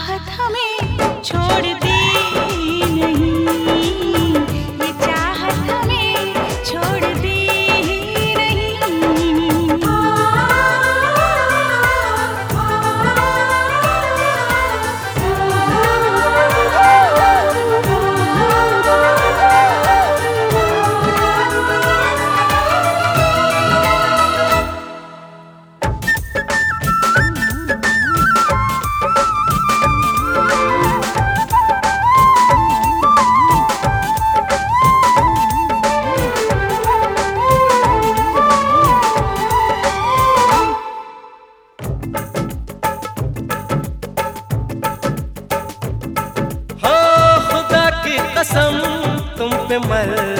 चाहत हमें छोड़ दी। कसम तुम पे मर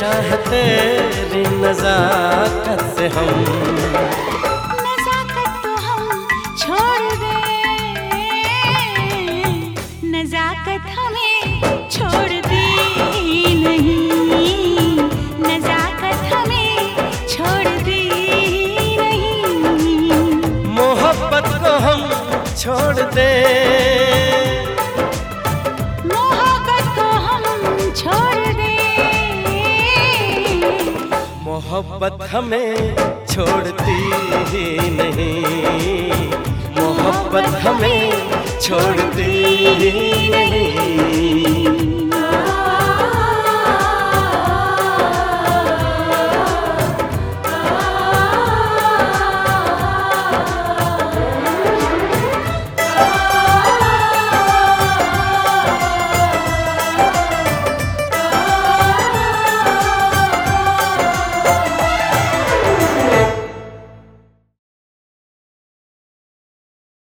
परेशान है तेरी नजाकत से हम। नजाकत तो हम छोड़ दे। नजाकत हमें छोड़ दी नहीं। नजाकत हमें छोड़ दी नहीं। मोहब्बत को हम छोड़ दे। मोहब्बत हमें छोड़ती ही नहीं। मोहब्बत हमें छोड़ती ही